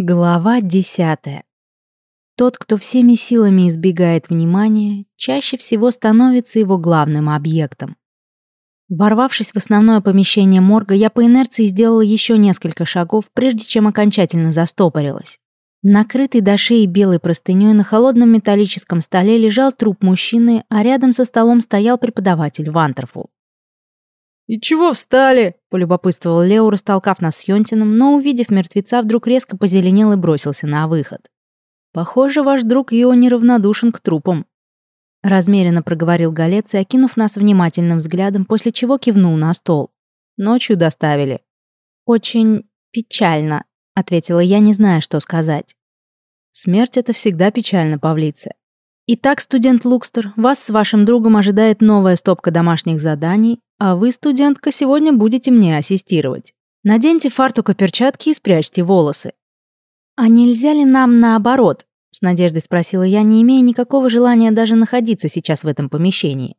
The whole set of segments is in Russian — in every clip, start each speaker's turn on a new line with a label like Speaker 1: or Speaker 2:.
Speaker 1: Глава десятая. Тот, кто всеми силами избегает внимания, чаще всего становится его главным объектом. Ворвавшись в основное помещение морга, я по инерции сделала еще несколько шагов, прежде чем окончательно застопорилась. Накрытый до шеи белой простыней на холодном металлическом столе лежал труп мужчины, а рядом со столом стоял преподаватель Вантерфул.
Speaker 2: «И чего встали?»
Speaker 1: — полюбопытствовал Лео, растолкав нас с Йонтином, но, увидев мертвеца, вдруг резко позеленел и бросился на выход. «Похоже, ваш друг Йо неравнодушен к трупам». Размеренно проговорил Галец и, окинув нас внимательным взглядом, после чего кивнул на стол. «Ночью доставили». «Очень печально», — ответила я, не зная, что сказать. «Смерть — это всегда печально, Павлица. Итак, студент Лукстер, вас с вашим другом ожидает новая стопка домашних заданий, а вы, студентка, сегодня будете мне ассистировать. Наденьте фартук и перчатки и спрячьте волосы. А нельзя ли нам наоборот? С надеждой спросила я, не имея никакого желания даже находиться сейчас в этом помещении.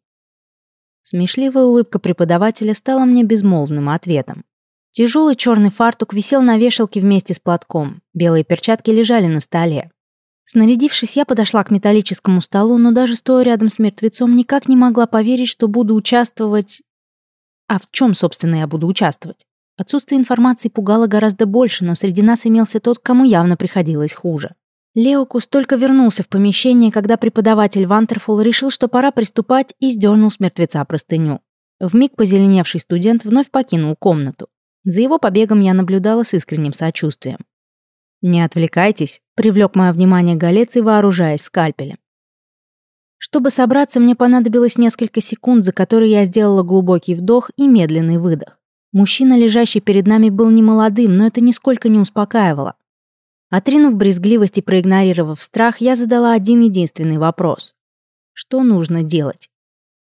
Speaker 1: Смешливая улыбка преподавателя стала мне безмолвным ответом. Тяжелый черный фартук висел на вешалке вместе с платком. Белые перчатки лежали на столе. Снарядившись, я подошла к металлическому столу, но даже стоя рядом с мертвецом, никак не могла поверить, что буду участвовать а в чем, собственно, я буду участвовать? Отсутствие информации пугало гораздо больше, но среди нас имелся тот, кому явно приходилось хуже. Леокус только вернулся в помещение, когда преподаватель Вантерфул решил, что пора приступать, и сдернул с мертвеца простыню. Вмиг позеленевший студент вновь покинул комнату. За его побегом я наблюдала с искренним сочувствием. «Не отвлекайтесь», — привлек мое внимание Галец и вооружаясь скальпелем. Чтобы собраться, мне понадобилось несколько секунд, за которые я сделала глубокий вдох и медленный выдох. Мужчина, лежащий перед нами, был не молодым, но это нисколько не успокаивало. Отринув брезгливость и проигнорировав страх, я задала один единственный вопрос. Что нужно делать?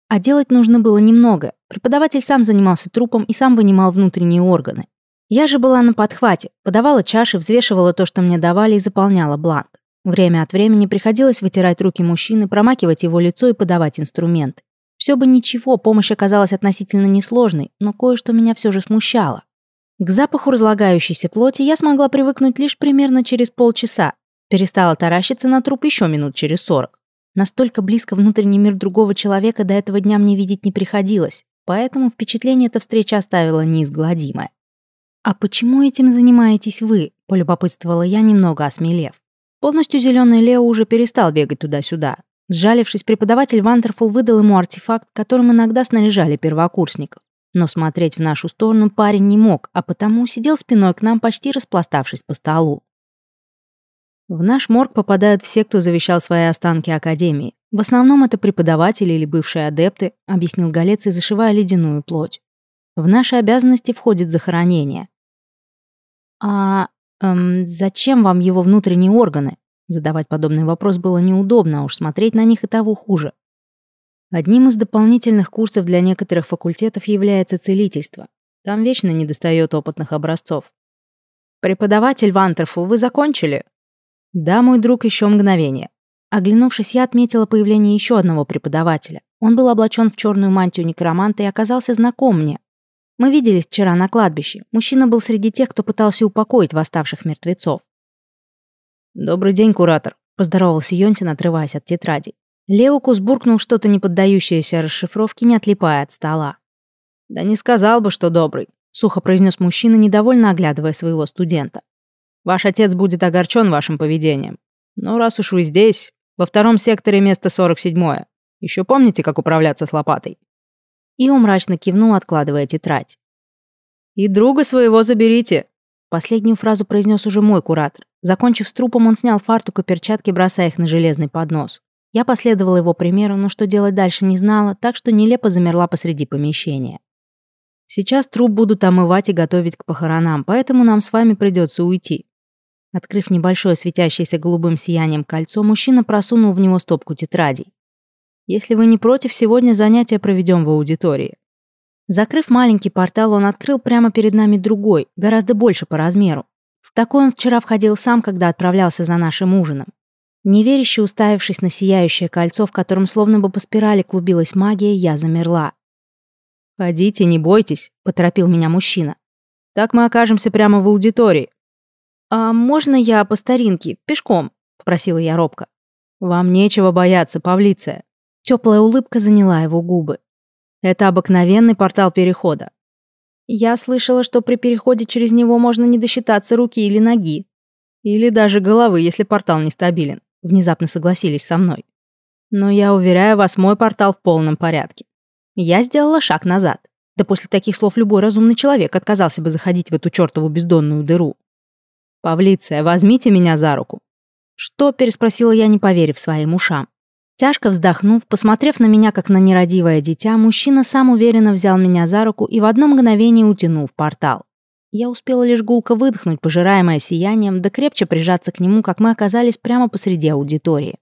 Speaker 1: А делать нужно было немного. Преподаватель сам занимался трупом и сам вынимал внутренние органы. Я же была на подхвате, подавала чаши, взвешивала то, что мне давали, и заполняла бланк. Время от времени приходилось вытирать руки мужчины, промакивать его лицо и подавать инструменты. Все бы ничего, помощь оказалась относительно несложной, но кое-что меня все же смущало. К запаху разлагающейся плоти я смогла привыкнуть лишь примерно через полчаса. Перестала таращиться на труп еще минут через сорок. Настолько близко внутренний мир другого человека до этого дня мне видеть не приходилось, поэтому впечатление эта встреча оставила неизгладимое. «А почему этим занимаетесь вы?» – полюбопытствовала я, немного осмелев. Полностью зеленый Лео уже перестал бегать туда-сюда. Сжалившись, преподаватель Вантерфул выдал ему артефакт, которым иногда снаряжали первокурсников. Но смотреть в нашу сторону парень не мог, а потому сидел спиной к нам, почти распластавшись по столу. В наш морг попадают все, кто завещал свои останки Академии. В основном это преподаватели или бывшие адепты, объяснил Галец и зашивая ледяную плоть. В наши обязанности входит захоронение. А «Эм, зачем вам его внутренние органы?» Задавать подобный вопрос было неудобно, а уж смотреть на них и того хуже. Одним из дополнительных курсов для некоторых факультетов является целительство. Там вечно недостает опытных образцов. «Преподаватель Вантерфул, вы закончили?» «Да, мой друг, еще мгновение». Оглянувшись, я отметила появление еще одного преподавателя. Он был облачен в черную мантию некроманта и оказался знаком мне. Мы виделись вчера на кладбище. Мужчина был среди тех, кто пытался упокоить восставших мертвецов. «Добрый день, куратор», — поздоровался Йонтин, отрываясь от тетради. Леокус буркнул что-то не поддающееся расшифровке, не отлипая от стола. «Да не сказал бы, что добрый», — сухо произнес мужчина, недовольно оглядывая своего студента. «Ваш отец будет огорчен вашим поведением. Но раз уж вы здесь, во втором секторе место 47-е. Еще помните, как управляться с лопатой?» И он мрачно кивнул, откладывая тетрадь. «И друга своего заберите!» Последнюю фразу произнес уже мой куратор. Закончив с трупом, он снял фартук и перчатки, бросая их на железный поднос. Я последовала его примеру, но что делать дальше не знала, так что нелепо замерла посреди помещения. Сейчас труп будут омывать и готовить к похоронам, поэтому нам с вами придется уйти. Открыв небольшое светящееся голубым сиянием кольцо, мужчина просунул в него стопку тетрадей. Если вы не против, сегодня занятия проведем в аудитории. Закрыв маленький портал, он открыл прямо перед нами другой, гораздо больше по размеру. В такой он вчера входил сам, когда отправлялся за нашим ужином. Неверяще уставившись на сияющее кольцо, в котором словно бы по спирали клубилась магия, я замерла. «Ходите, не бойтесь», — поторопил меня мужчина. «Так мы окажемся прямо в аудитории». «А можно я по старинке, пешком?» — попросила я робко. «Вам нечего бояться, Павлиция». Теплая улыбка заняла его губы. «Это обыкновенный портал перехода. Я слышала, что при переходе через него можно не досчитаться руки или ноги. Или даже головы, если портал нестабилен. Внезапно согласились со мной. Но я уверяю вас, мой портал в полном порядке. Я сделала шаг назад. Да после таких слов любой разумный человек отказался бы заходить в эту чертову бездонную дыру. «Павлиция, возьмите меня за руку». «Что?» – переспросила я, не поверив своим ушам. Тяжко вздохнув, посмотрев на меня, как на нерадивое дитя, мужчина сам уверенно взял меня за руку и в одно мгновение утянул в портал. Я успела лишь гулко выдохнуть, пожираемая сиянием, да крепче прижаться к нему, как мы оказались прямо посреди аудитории.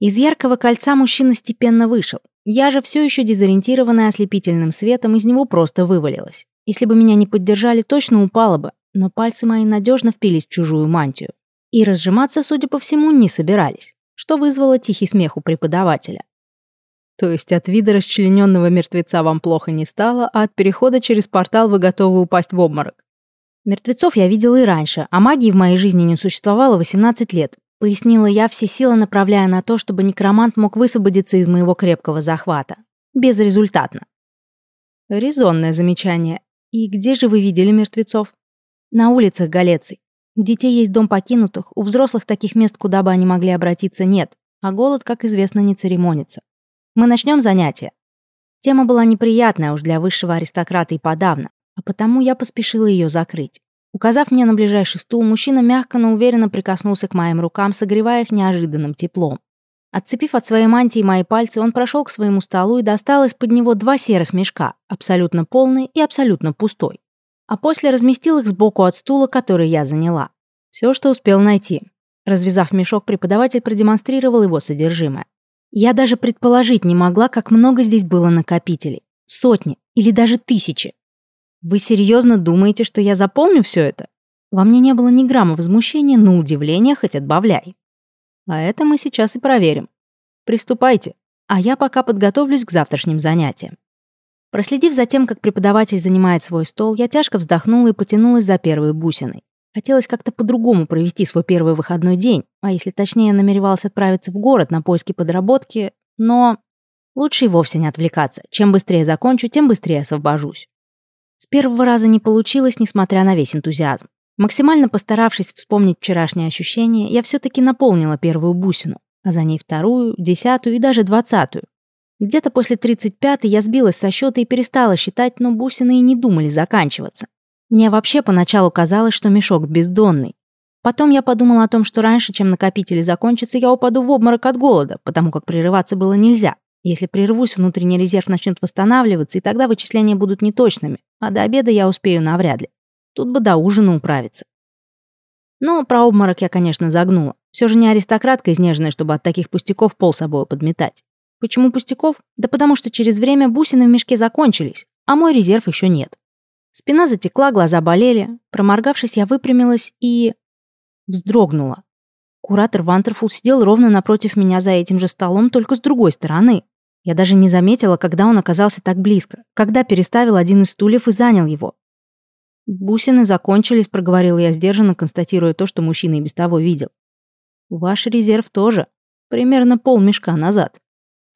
Speaker 1: Из яркого кольца мужчина степенно вышел. Я же все еще дезориентированная ослепительным светом из него просто вывалилась. Если бы меня не поддержали, точно упала бы, но пальцы мои надежно впились в чужую мантию. И разжиматься, судя по всему, не собирались, что вызвало тихий смех у преподавателя.
Speaker 2: То есть от вида расчлененного мертвеца вам плохо не стало, а от перехода через портал вы готовы упасть в обморок?
Speaker 1: Мертвецов я видела и раньше, а магии в моей жизни не существовало 18 лет, пояснила я все силы, направляя на то, чтобы некромант мог высвободиться из моего крепкого захвата. Безрезультатно.
Speaker 2: Резонное замечание. И где же вы видели мертвецов?
Speaker 1: На улицах Галеций. У детей есть дом покинутых, у взрослых таких мест, куда бы они могли обратиться, нет. А голод, как известно, не церемонится. Мы начнем занятие. Тема была неприятная уж для высшего аристократа и подавно, а потому я поспешила ее закрыть. Указав мне на ближайший стул, мужчина мягко, но уверенно прикоснулся к моим рукам, согревая их неожиданным теплом. Отцепив от своей мантии мои пальцы, он прошел к своему столу и достал из-под него два серых мешка, абсолютно полный и абсолютно пустой а после разместил их сбоку от стула, который я заняла. Все, что успел найти. Развязав мешок, преподаватель продемонстрировал его содержимое. Я даже предположить не могла, как много здесь было накопителей. Сотни или даже тысячи. Вы серьезно думаете, что я заполню все это? Во мне не было ни грамма возмущения, но удивления хоть отбавляй. А это мы сейчас и проверим. Приступайте, а я пока подготовлюсь к завтрашним занятиям. Проследив за тем, как преподаватель занимает свой стол, я тяжко вздохнула и потянулась за первой бусиной. Хотелось как-то по-другому провести свой первый выходной день, а если точнее, намеревалась отправиться в город на поиски подработки, но лучше и вовсе не отвлекаться. Чем быстрее закончу, тем быстрее освобожусь. С первого раза не получилось, несмотря на весь энтузиазм. Максимально постаравшись вспомнить вчерашние ощущения, я все-таки наполнила первую бусину, а за ней вторую, десятую и даже двадцатую. Где-то после 35-й я сбилась со счета и перестала считать, но бусины и не думали заканчиваться. Мне вообще поначалу казалось, что мешок бездонный. Потом я подумала о том, что раньше, чем накопители закончатся, я упаду в обморок от голода, потому как прерываться было нельзя. Если прервусь, внутренний резерв начнет восстанавливаться, и тогда вычисления будут неточными, а до обеда я успею навряд ли. Тут бы до ужина управиться. Но про обморок я, конечно, загнула. Все же не аристократка изнеженная, чтобы от таких пустяков пол собой подметать. Почему пустяков? Да потому что через время бусины в мешке закончились, а мой резерв еще нет. Спина затекла, глаза болели. Проморгавшись, я выпрямилась и... вздрогнула. Куратор Вантерфул сидел ровно напротив меня за этим же столом, только с другой стороны. Я даже не заметила, когда он оказался так близко, когда переставил один из стульев и занял его. «Бусины закончились», — проговорил я сдержанно, констатируя то, что мужчина и без того видел. «Ваш резерв тоже. Примерно пол мешка назад».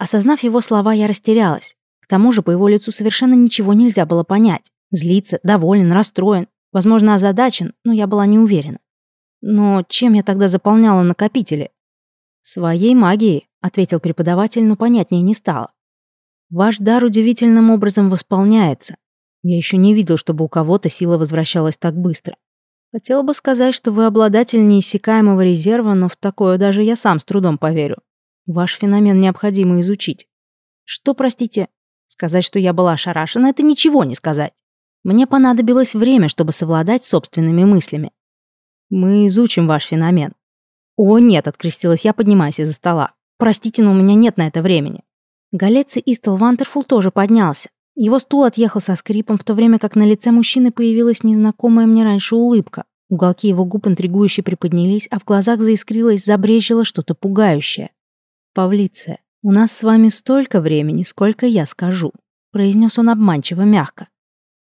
Speaker 1: Осознав его слова, я растерялась. К тому же по его лицу совершенно ничего нельзя было понять. Злиться, доволен, расстроен, возможно, озадачен, но я была не уверена. Но чем я тогда заполняла накопители? Своей магией, ответил преподаватель, но понятнее не стало. Ваш дар удивительным образом восполняется. Я еще не видел, чтобы у кого-то сила возвращалась так быстро. Хотела бы сказать, что вы обладатель неиссякаемого резерва, но в такое даже я сам с трудом поверю. Ваш феномен необходимо изучить. Что, простите? Сказать, что я была ошарашена, это ничего не сказать. Мне понадобилось время, чтобы совладать собственными мыслями. Мы изучим ваш феномен. О, нет, открестилась я, поднимаясь из-за стола. Простите, но у меня нет на это времени. Галец и Истел Вантерфул тоже поднялся. Его стул отъехал со скрипом, в то время как на лице мужчины появилась незнакомая мне раньше улыбка. Уголки его губ интригующе приподнялись, а в глазах заискрилось, забрежило что-то пугающее. «Павлиция, у нас с вами столько времени, сколько я скажу», произнес он обманчиво мягко.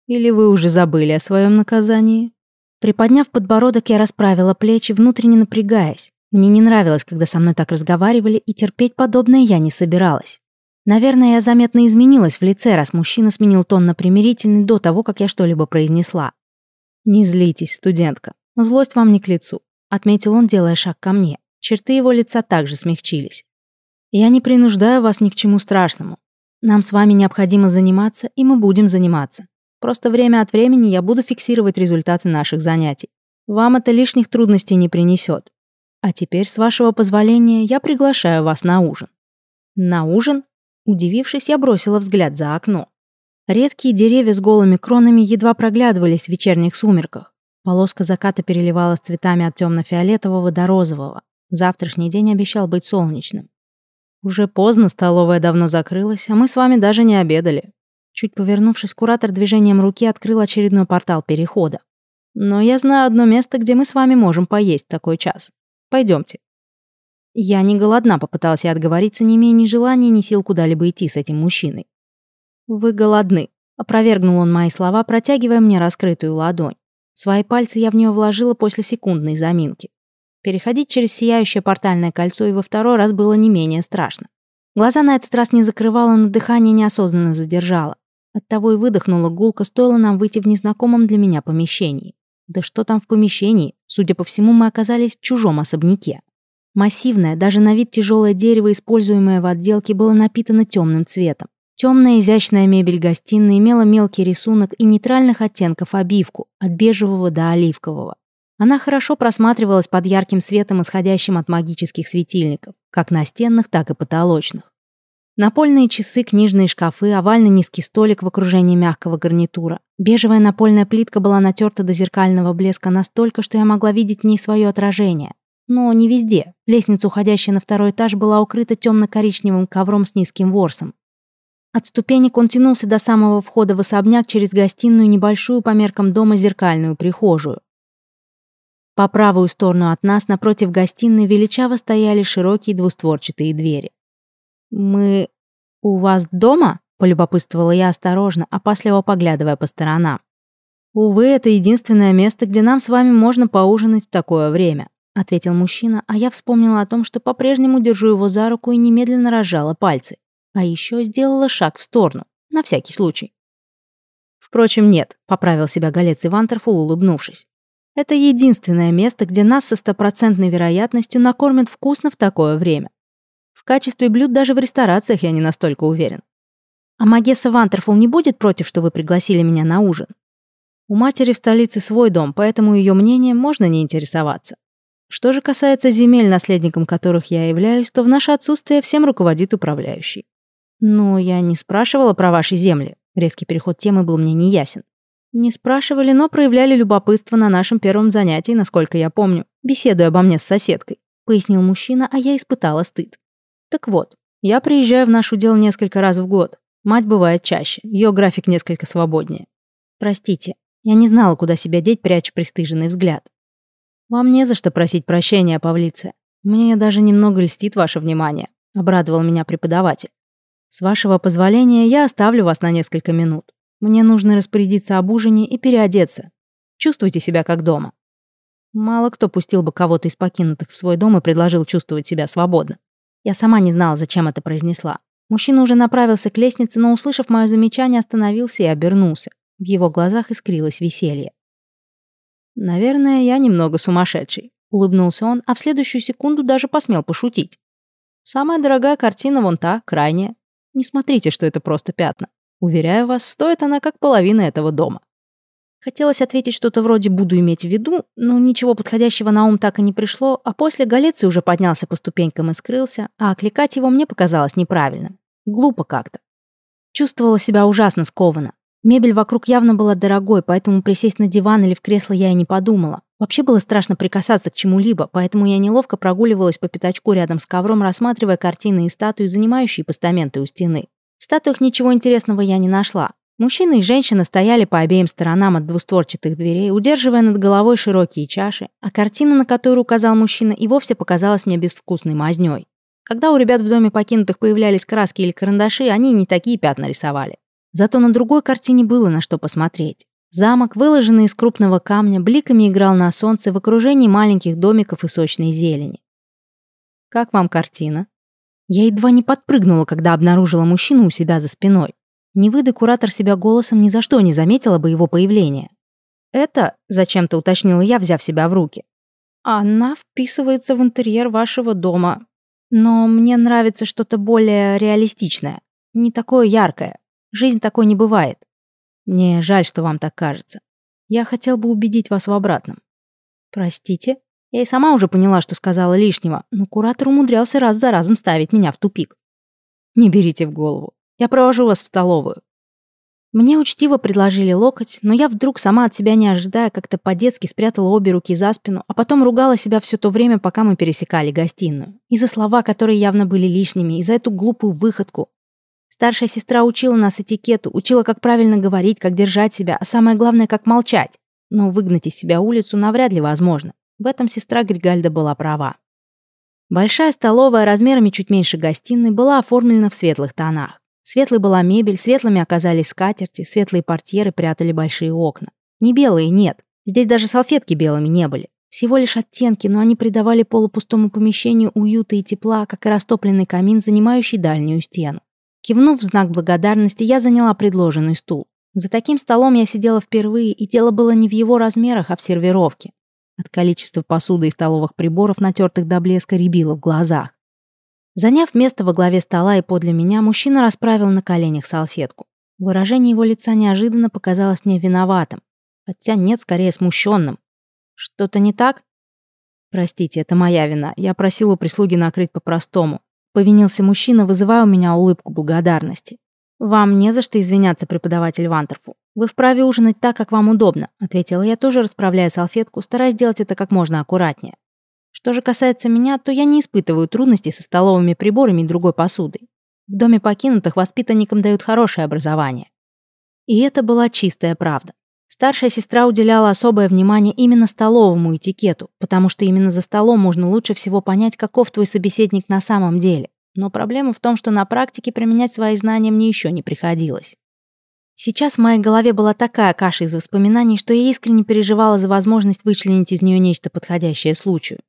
Speaker 1: «Или вы уже забыли о своем наказании?» Приподняв подбородок, я расправила плечи, внутренне напрягаясь. Мне не нравилось, когда со мной так разговаривали, и терпеть подобное я не собиралась. Наверное, я заметно изменилась в лице, раз мужчина сменил тон на примирительный до того, как я что-либо произнесла. «Не злитесь, студентка. Злость вам не к лицу», — отметил он, делая шаг ко мне. Черты его лица также смягчились. «Я не принуждаю вас ни к чему страшному. Нам с вами необходимо заниматься, и мы будем заниматься. Просто время от времени я буду фиксировать результаты наших занятий. Вам это лишних трудностей не принесет. А теперь, с вашего позволения, я приглашаю вас на ужин». «На ужин?» Удивившись, я бросила взгляд за окно. Редкие деревья с голыми кронами едва проглядывались в вечерних сумерках. Полоска заката переливалась цветами от темно-фиолетового до розового. Завтрашний день обещал быть солнечным. Уже поздно, столовая давно закрылась, а мы с вами даже не обедали. Чуть повернувшись, куратор движением руки открыл очередной портал перехода. Но я знаю одно место, где мы с вами можем поесть такой час. Пойдемте. Я не голодна, попытался отговориться, не имея ни желания, ни сил куда-либо идти с этим мужчиной. «Вы голодны», — опровергнул он мои слова, протягивая мне раскрытую ладонь. Свои пальцы я в нее вложила после секундной заминки. Переходить через сияющее портальное кольцо и во второй раз было не менее страшно. Глаза на этот раз не закрывала, но дыхание неосознанно задержала. Оттого и выдохнула гулко, стоило нам выйти в незнакомом для меня помещении. Да что там в помещении? Судя по всему, мы оказались в чужом особняке. Массивное, даже на вид тяжелое дерево, используемое в отделке, было напитано темным цветом. Темная изящная мебель гостиной имела мелкий рисунок и нейтральных оттенков обивку, от бежевого до оливкового. Она хорошо просматривалась под ярким светом, исходящим от магических светильников, как настенных, так и потолочных. Напольные часы, книжные шкафы, овальный низкий столик в окружении мягкого гарнитура. Бежевая напольная плитка была натерта до зеркального блеска настолько, что я могла видеть в ней свое отражение. Но не везде. Лестница, уходящая на второй этаж, была укрыта темно-коричневым ковром с низким ворсом. От ступенек он тянулся до самого входа в особняк через гостиную небольшую по меркам дома зеркальную прихожую. По правую сторону от нас, напротив гостиной, величаво стояли широкие двустворчатые двери. «Мы... у вас дома?» — полюбопытствовала я осторожно, опасливо поглядывая по сторонам. «Увы, это единственное место, где нам с вами можно поужинать в такое время ответил мужчина, а я вспомнила о том, что по-прежнему держу его за руку и немедленно разжала пальцы. А еще сделала шаг в сторону, на всякий случай. Впрочем, нет, поправил себя Галец Ивантерфул, улыбнувшись. Это единственное место, где нас со стопроцентной вероятностью накормят вкусно в такое время. В качестве блюд даже в ресторациях я не настолько уверен. А Магесса Вантерфул не будет против, что вы пригласили меня на ужин? У матери в столице свой дом, поэтому ее мнением можно не интересоваться. Что же касается земель, наследником которых я являюсь, то в наше отсутствие всем руководит управляющий. Но я не спрашивала про ваши земли. Резкий переход темы был мне неясен. Не спрашивали, но проявляли любопытство на нашем первом занятии, насколько я помню, беседуя обо мне с соседкой, пояснил мужчина, а я испытала стыд. Так вот, я приезжаю в наш удел несколько раз в год. Мать бывает чаще, ее график несколько свободнее. Простите, я не знала, куда себя деть, пряча пристыженный взгляд. «Вам не за что просить прощения, Павлиция. Мне даже немного льстит ваше внимание», — обрадовал меня преподаватель. «С вашего позволения я оставлю вас на несколько минут. Мне нужно распорядиться об ужине и переодеться. Чувствуйте себя как дома». Мало кто пустил бы кого-то из покинутых в свой дом и предложил чувствовать себя свободно. Я сама не знала, зачем это произнесла. Мужчина уже направился к лестнице, но, услышав мое замечание, остановился и обернулся. В его глазах искрилось веселье. «Наверное, я немного сумасшедший», — улыбнулся он, а в следующую секунду даже посмел пошутить. «Самая дорогая картина вон та, крайняя. Не смотрите, что это просто пятна. Уверяю вас, стоит она как половина этого дома». Хотелось ответить что-то вроде «буду иметь в виду», но ничего подходящего на ум так и не пришло, а после Галеций уже поднялся по ступенькам и скрылся, а окликать его мне показалось неправильным. Глупо как-то. Чувствовала себя ужасно скованно. Мебель вокруг явно была дорогой, поэтому присесть на диван или в кресло я и не подумала. Вообще было страшно прикасаться к чему-либо, поэтому я неловко прогуливалась по пятачку рядом с ковром, рассматривая картины и статуи, занимающие постаменты у стены. В статуях ничего интересного я не нашла. Мужчина и женщина стояли по обеим сторонам от двустворчатых дверей, удерживая над головой широкие чаши, а картина, на которую указал мужчина, и вовсе показалась мне безвкусной мазнёй. Когда у ребят в доме покинутых появлялись краски или карандаши, они не такие пятна рисовали. Зато на другой картине было на что посмотреть. Замок, выложенный из крупного камня, бликами играл на солнце в окружении маленьких домиков и сочной зелени. «Как вам картина?» Я едва не подпрыгнула, когда обнаружила мужчину у себя за спиной. Не выдай куратор себя голосом, ни за что не заметила бы его появление. «Это», — зачем-то уточнила я, взяв себя в руки, «она вписывается в интерьер вашего дома, но мне нравится что-то более реалистичное, не такое яркое. Жизнь такой не бывает. Мне жаль, что вам так кажется. Я хотел бы убедить вас в обратном». «Простите?» Я и сама уже поняла, что сказала лишнего, но куратор умудрялся раз за разом ставить меня в тупик. «Не берите в голову. Я провожу вас в столовую». Мне учтиво предложили локоть, но я вдруг, сама от себя не ожидая, как-то по-детски спрятала обе руки за спину, а потом ругала себя все то время, пока мы пересекали гостиную. И за слова, которые явно были лишними, и за эту глупую выходку. Старшая сестра учила нас этикету, учила, как правильно говорить, как держать себя, а самое главное, как молчать. Но выгнать из себя улицу навряд ли возможно. В этом сестра Григальда была права. Большая столовая размерами чуть меньше гостиной была оформлена в светлых тонах. Светлой была мебель, светлыми оказались скатерти, светлые портьеры прятали большие окна. Не белые, нет. Здесь даже салфетки белыми не были. Всего лишь оттенки, но они придавали полупустому помещению уюта и тепла, как и растопленный камин, занимающий дальнюю стену. Кивнув в знак благодарности, я заняла предложенный стул. За таким столом я сидела впервые, и дело было не в его размерах, а в сервировке. От количества посуды и столовых приборов, натертых до блеска, рябило в глазах. Заняв место во главе стола и подле меня, мужчина расправил на коленях салфетку. Выражение его лица неожиданно показалось мне виноватым. Хотя нет, скорее смущенным. Что-то не так? Простите, это моя вина. Я просил у прислуги накрыть по-простому. Повинился мужчина, вызывая у меня улыбку благодарности. «Вам не за что извиняться, преподаватель Вантерфу. «Вы вправе ужинать так, как вам удобно», — ответила я, тоже расправляя салфетку, стараясь делать это как можно аккуратнее. Что же касается меня, то я не испытываю трудностей со столовыми приборами и другой посудой. В доме покинутых воспитанникам дают хорошее образование. И это была чистая правда. Старшая сестра уделяла особое внимание именно столовому этикету, потому что именно за столом можно лучше всего понять, каков твой собеседник на самом деле. Но проблема в том, что на практике применять свои знания мне еще не приходилось. Сейчас в моей голове была такая каша из воспоминаний, что я искренне переживала за возможность вычленить из нее нечто подходящее случаю.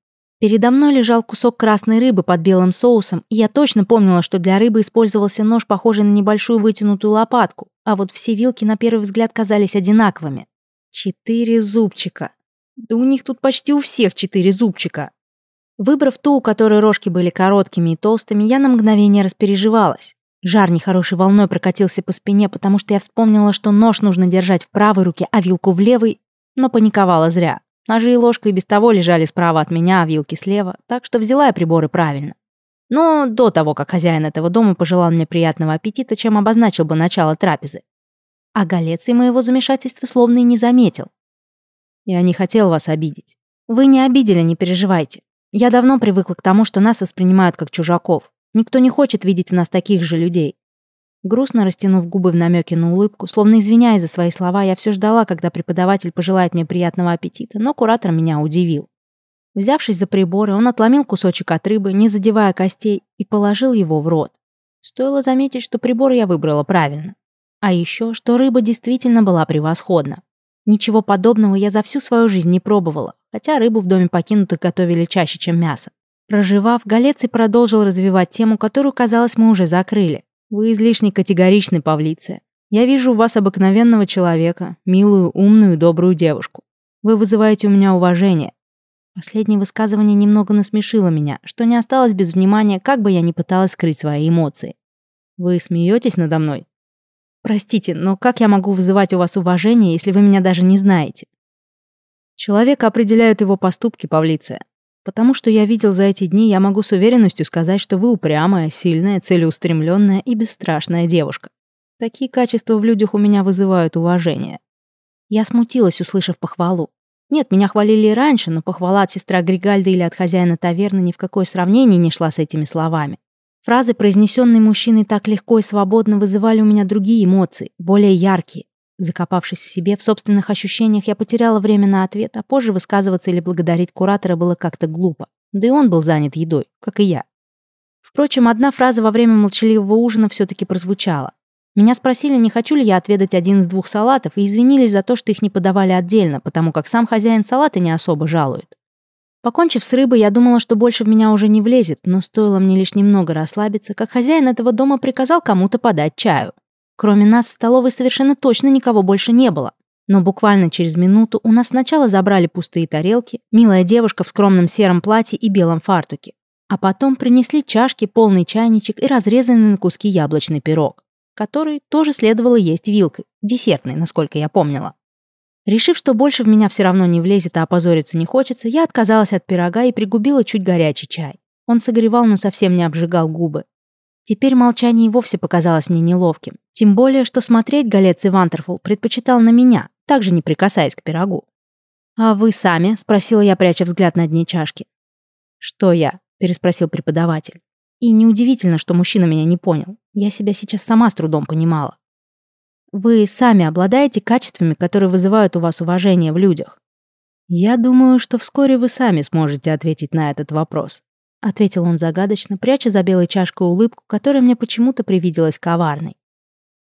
Speaker 1: Передо мной лежал кусок красной рыбы под белым соусом, и я точно помнила, что для рыбы использовался нож, похожий на небольшую вытянутую лопатку, а вот все вилки на первый взгляд казались одинаковыми. Четыре зубчика. Да у них тут почти у всех четыре зубчика. Выбрав ту, у которой рожки были короткими и толстыми, я на мгновение распереживалась. Жар нехорошей волной прокатился по спине, потому что я вспомнила, что нож нужно держать в правой руке, а вилку в левой, но паниковала зря. Ножи и ложка и без того лежали справа от меня, а вилки слева, так что взяла я приборы правильно. Но до того, как хозяин этого дома пожелал мне приятного аппетита, чем обозначил бы начало трапезы. А Галеций моего замешательства словно и не заметил. Я не хотел вас обидеть. Вы не обидели, не переживайте. Я давно привыкла к тому, что нас воспринимают как чужаков. Никто не хочет видеть в нас таких же людей. Грустно растянув губы в намеке на улыбку, словно извиняясь за свои слова, я все ждала, когда преподаватель пожелает мне приятного аппетита, но куратор меня удивил. Взявшись за приборы, он отломил кусочек от рыбы, не задевая костей, и положил его в рот. Стоило заметить, что прибор я выбрала правильно. А еще, что рыба действительно была превосходна. Ничего подобного я за всю свою жизнь не пробовала, хотя рыбу в доме покинутых готовили чаще, чем мясо. Проживав, Галеций продолжил развивать тему, которую, казалось, мы уже закрыли. Вы излишне категоричны, Павлиция. Я вижу у вас обыкновенного человека, милую, умную, добрую девушку. Вы вызываете у меня уважение. Последнее высказывание немного насмешило меня, что не осталось без внимания, как бы я ни пыталась скрыть свои эмоции. Вы смеетесь надо мной? Простите, но как я могу вызывать у вас уважение, если вы меня даже не знаете? Человека определяют его поступки, Павлиция. Потому что я видел за эти дни, я могу с уверенностью сказать, что вы упрямая, сильная, целеустремленная и бесстрашная девушка. Такие качества в людях у меня вызывают уважение. Я смутилась, услышав похвалу. Нет, меня хвалили и раньше, но похвала от сестра Григальда или от хозяина таверны ни в какое сравнение не шла с этими словами. Фразы, произнесенные мужчиной так легко и свободно, вызывали у меня другие эмоции, более яркие. Закопавшись в себе, в собственных ощущениях, я потеряла время на ответ, а позже высказываться или благодарить куратора было как-то глупо. Да и он был занят едой, как и я. Впрочем, одна фраза во время молчаливого ужина все-таки прозвучала. Меня спросили, не хочу ли я отведать один из двух салатов, и извинились за то, что их не подавали отдельно, потому как сам хозяин салата не особо жалует. Покончив с рыбой, я думала, что больше в меня уже не влезет, но стоило мне лишь немного расслабиться, как хозяин этого дома приказал кому-то подать чаю. Кроме нас в столовой совершенно точно никого больше не было. Но буквально через минуту у нас сначала забрали пустые тарелки, милая девушка в скромном сером платье и белом фартуке, а потом принесли чашки, полный чайничек и разрезанный на куски яблочный пирог, который тоже следовало есть вилкой, десертный, насколько я помнила. Решив, что больше в меня все равно не влезет, а опозориться не хочется, я отказалась от пирога и пригубила чуть горячий чай. Он согревал, но совсем не обжигал губы. Теперь молчание и вовсе показалось мне неловким. Тем более, что смотреть Галец и Вантерфул предпочитал на меня, также не прикасаясь к пирогу. «А вы сами?» — спросила я, пряча взгляд на дне чашки. «Что я?» — переспросил преподаватель. И неудивительно, что мужчина меня не понял. Я себя сейчас сама с трудом понимала. Вы сами обладаете качествами, которые вызывают у вас уважение в людях. Я думаю, что вскоре вы сами сможете ответить на этот вопрос, ответил он загадочно, пряча за белой чашкой улыбку, которая мне почему-то привиделась коварной.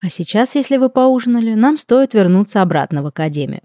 Speaker 1: А сейчас, если вы поужинали, нам стоит вернуться обратно в академию.